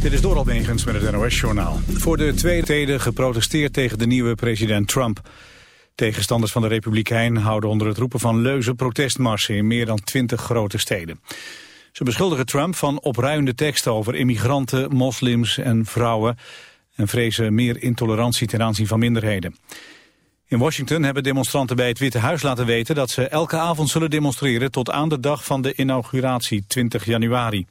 Dit is Doral Negens met het NOS-journaal. Voor de tweede tijden geprotesteerd tegen de nieuwe president Trump. Tegenstanders van de Republikein houden onder het roepen van leuzen protestmarsen in meer dan twintig grote steden. Ze beschuldigen Trump van opruiende teksten over immigranten, moslims en vrouwen... en vrezen meer intolerantie ten aanzien van minderheden. In Washington hebben demonstranten bij het Witte Huis laten weten... dat ze elke avond zullen demonstreren tot aan de dag van de inauguratie 20 januari.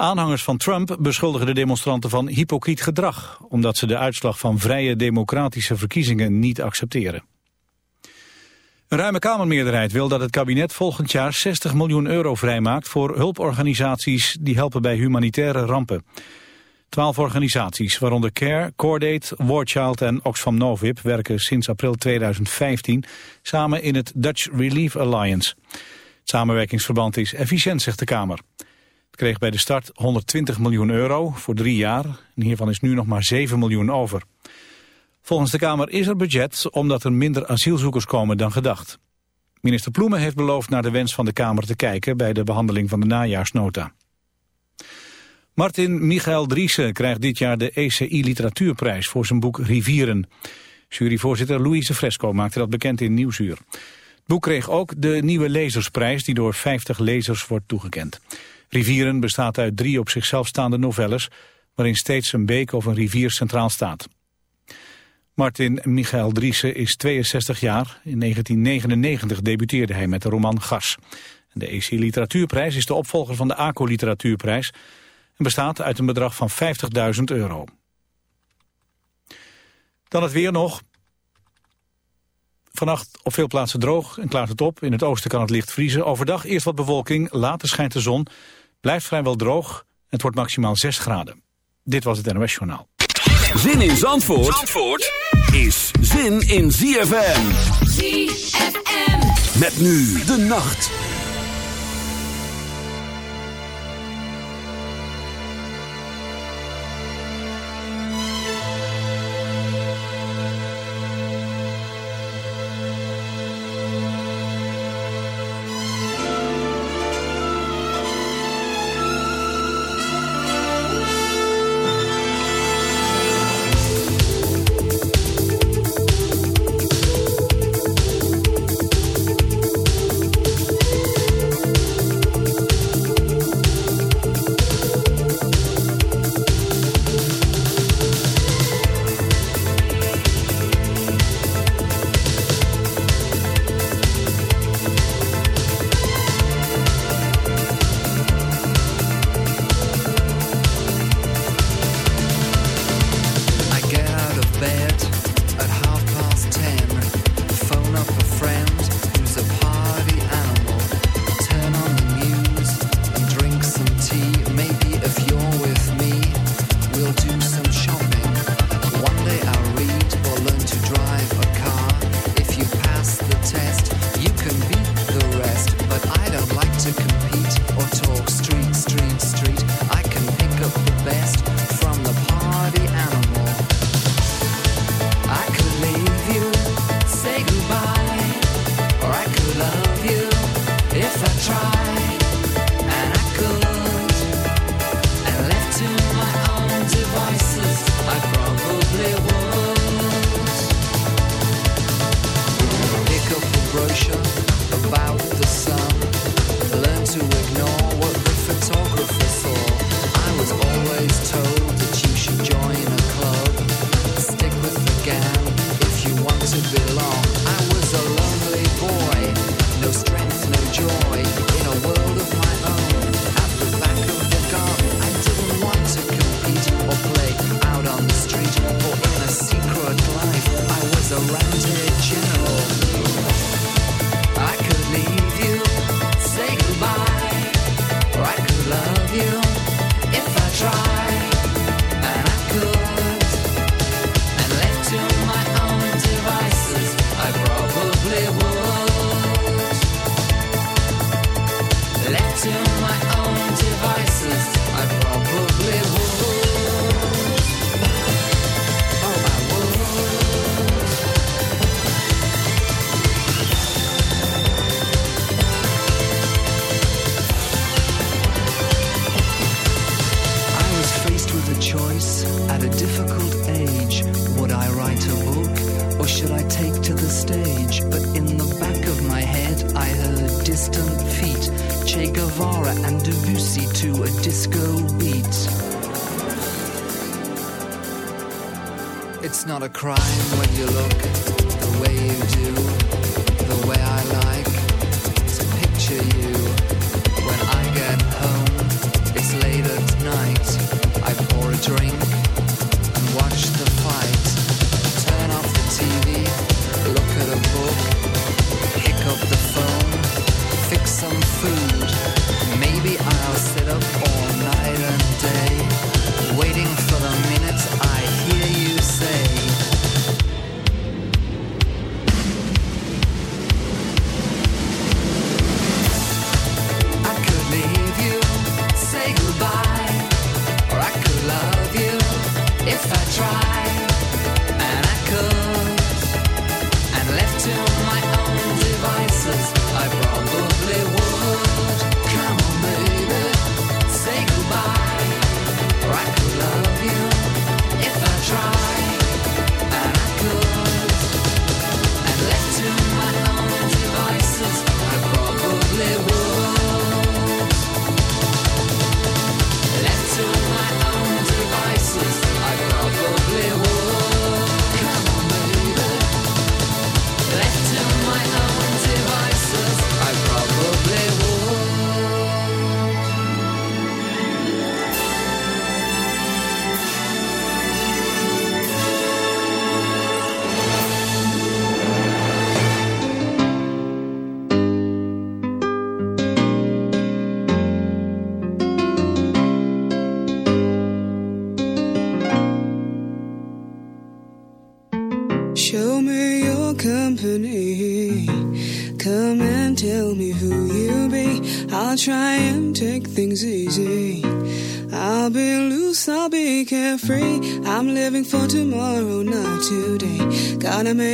Aanhangers van Trump beschuldigen de demonstranten van hypocriet gedrag... omdat ze de uitslag van vrije democratische verkiezingen niet accepteren. Een ruime Kamermeerderheid wil dat het kabinet volgend jaar 60 miljoen euro vrijmaakt... voor hulporganisaties die helpen bij humanitaire rampen. Twaalf organisaties, waaronder CARE, Cordate, Warchild en Oxfam Novib... werken sinds april 2015 samen in het Dutch Relief Alliance. Het samenwerkingsverband is efficiënt, zegt de Kamer. Kreeg bij de start 120 miljoen euro voor drie jaar. En hiervan is nu nog maar 7 miljoen over. Volgens de Kamer is er budget omdat er minder asielzoekers komen dan gedacht. Minister Ploemen heeft beloofd naar de wens van de Kamer te kijken... bij de behandeling van de najaarsnota. Martin Michael Driessen krijgt dit jaar de ECI Literatuurprijs voor zijn boek Rivieren. Juryvoorzitter Louise Fresco maakte dat bekend in Nieuwsuur. Het boek kreeg ook de Nieuwe Lezersprijs die door 50 lezers wordt toegekend. Rivieren bestaat uit drie op zichzelf staande novelles... waarin steeds een beek of een rivier centraal staat. Martin Michael Driessen is 62 jaar. In 1999 debuteerde hij met de roman Gas. De ECI Literatuurprijs is de opvolger van de ACO Literatuurprijs en bestaat uit een bedrag van 50.000 euro. Dan het weer nog. Vannacht op veel plaatsen droog en klaart het op. In het oosten kan het licht vriezen. Overdag eerst wat bewolking, later schijnt de zon. Blijft vrijwel droog. Het wordt maximaal 6 graden. Dit was het NOS Journaal. Zin in Zandvoort, Zandvoort is zin in ZFM. ZFM. Met nu de nacht.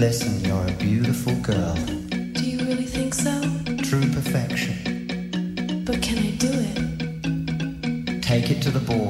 Listen, you're a beautiful girl. Do you really think so? True perfection. But can I do it? Take it to the ball,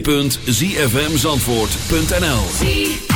www.zfmzandvoort.nl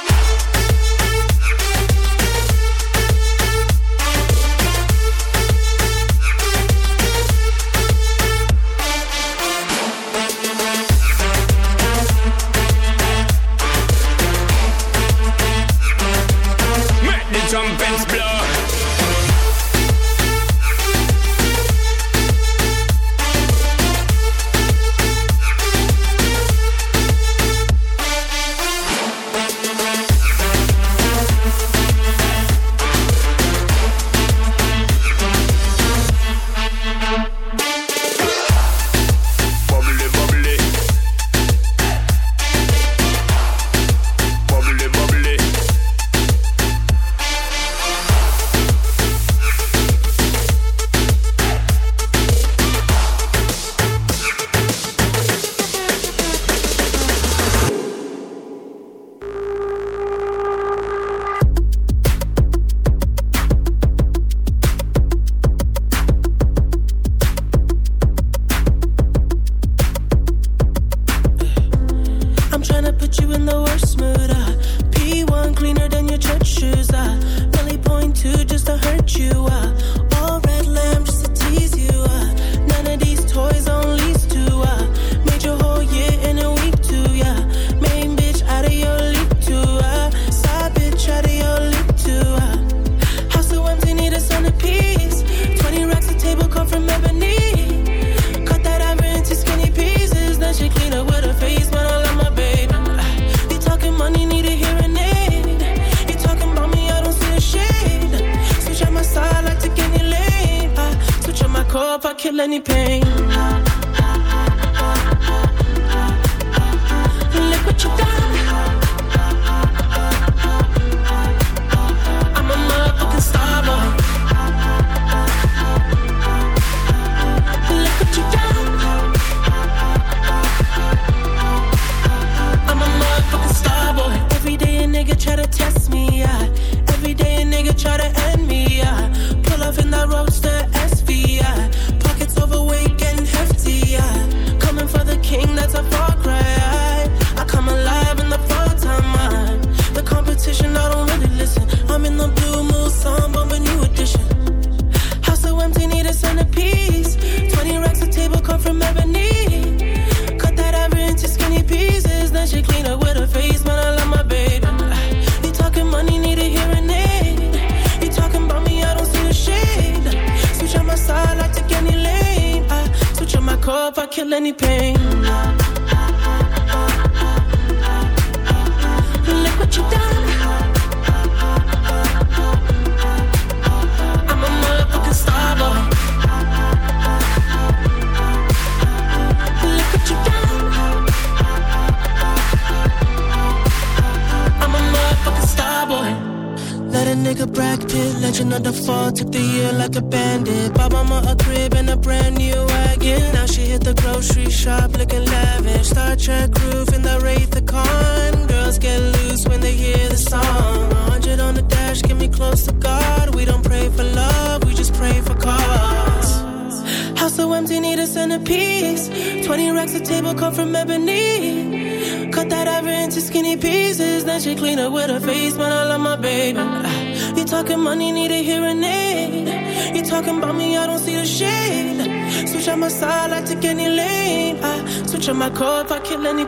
My car if I kill any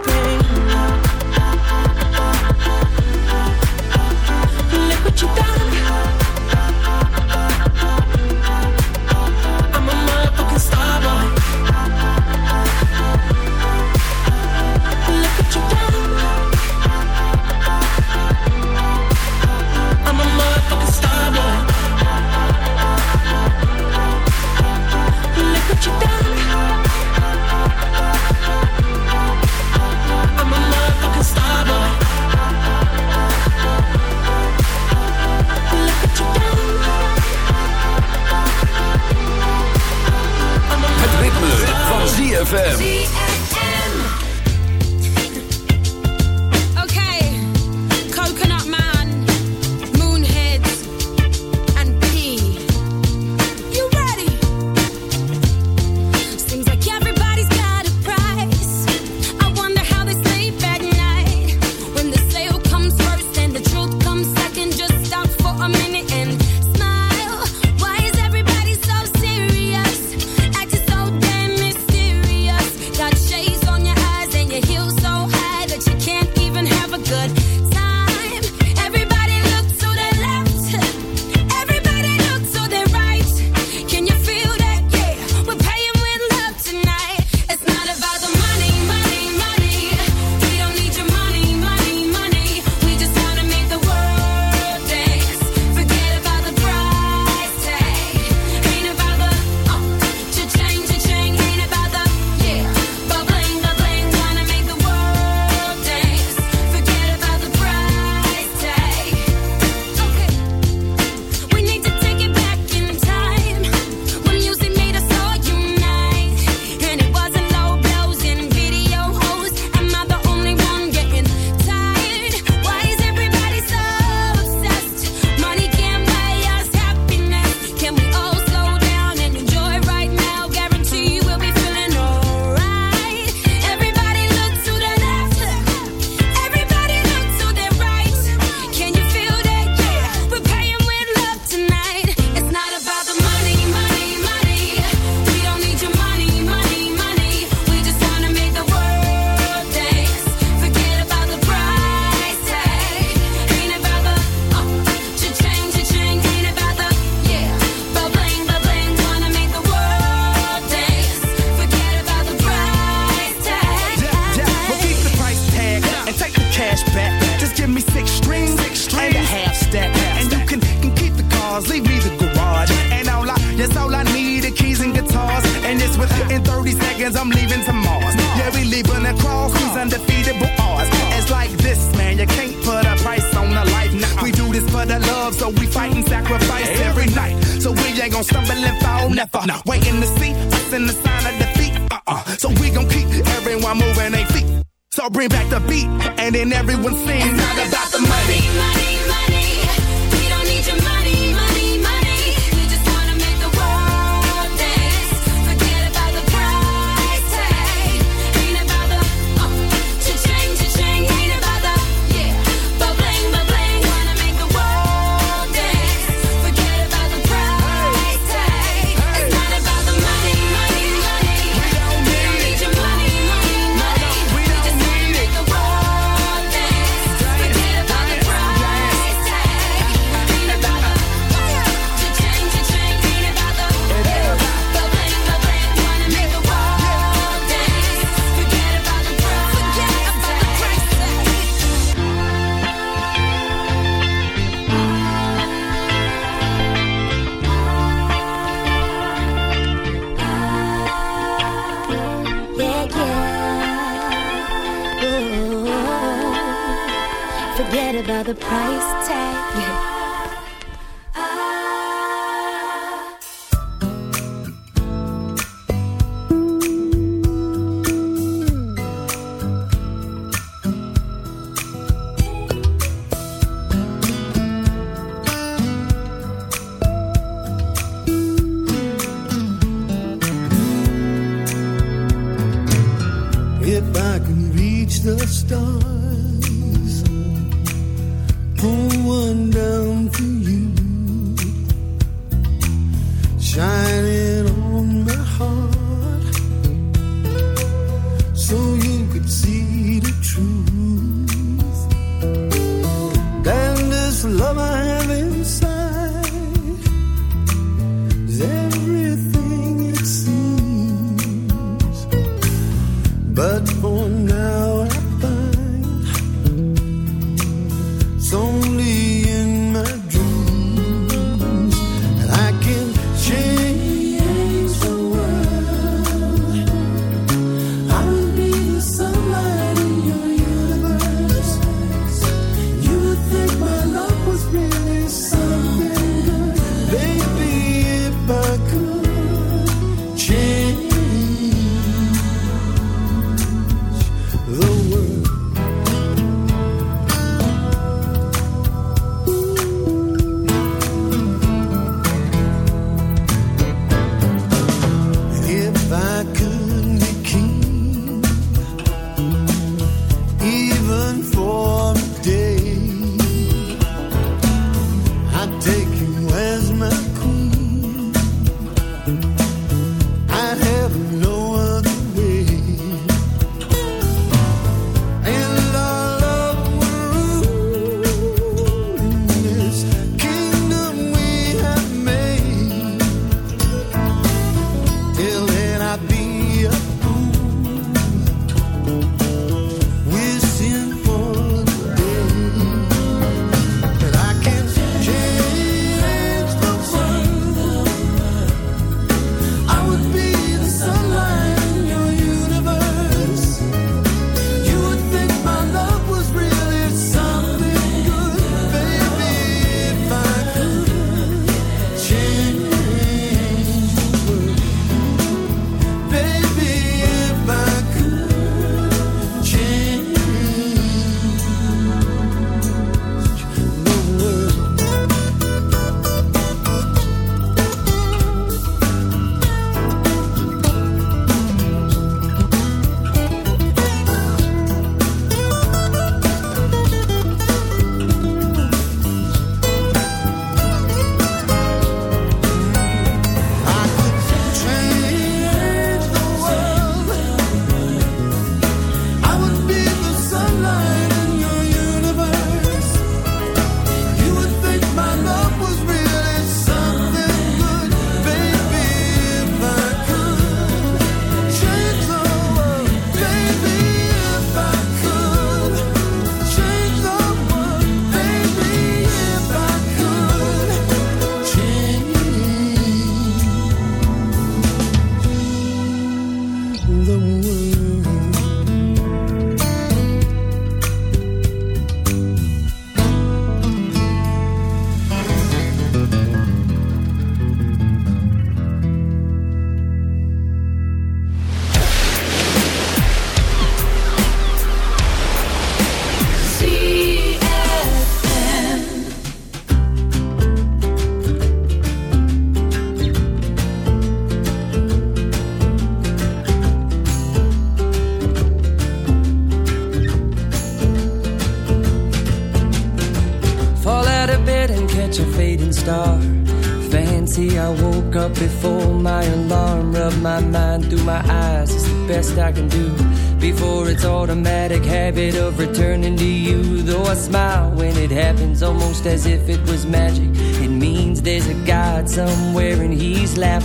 the price tag.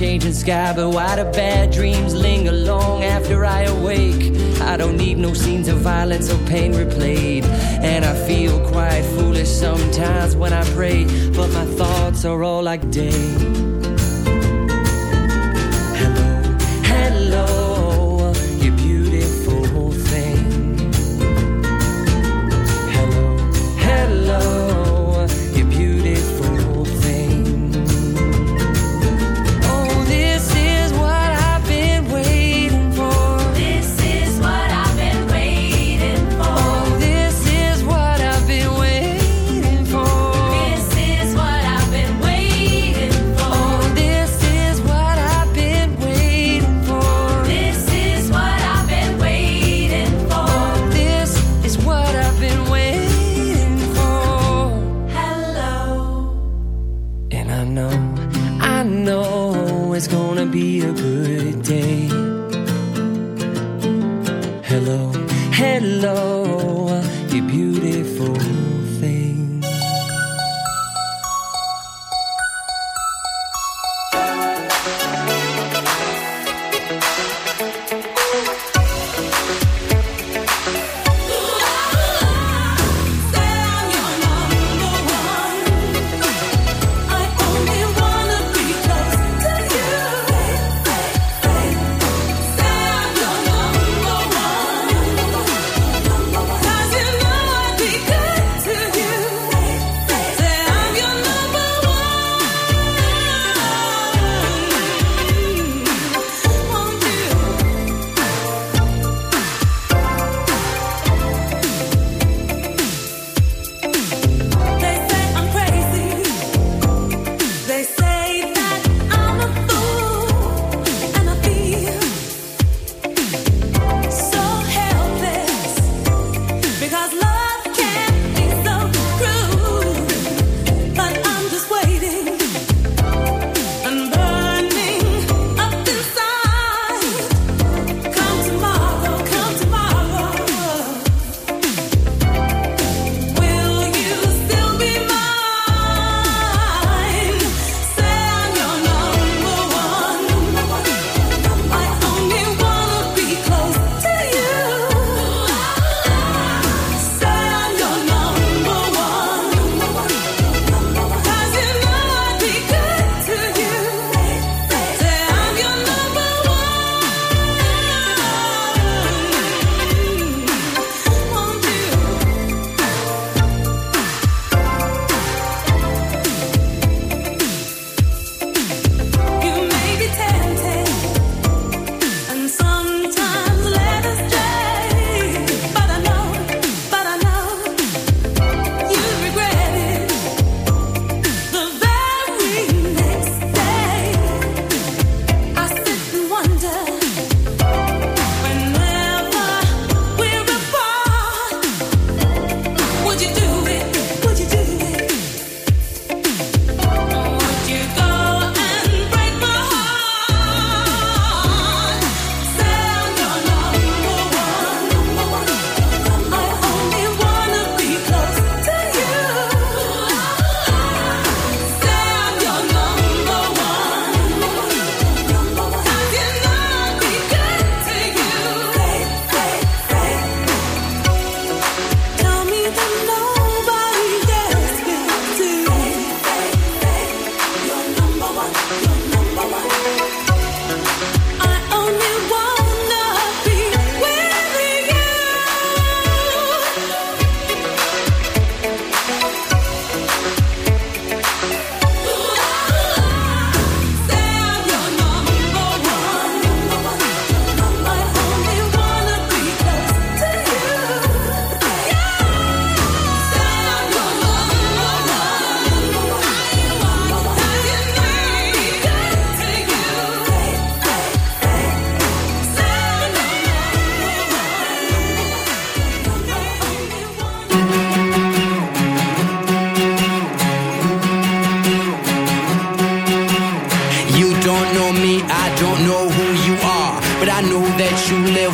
changing sky, but why do bad dreams linger long after I awake? I don't need no scenes of violence or pain replayed. And I feel quite foolish sometimes when I pray, but my thoughts are all like day. Hello, hello, you beautiful.